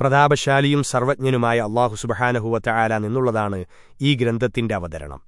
പ്രതാപശാലിയും സർവജ്ഞനുമായ അള്ളാഹു സുബഹാനഹുവത്ത ആല നിന്നുള്ളതാണ് ഈ ഗ്രന്ഥത്തിന്റെ അവതരണം.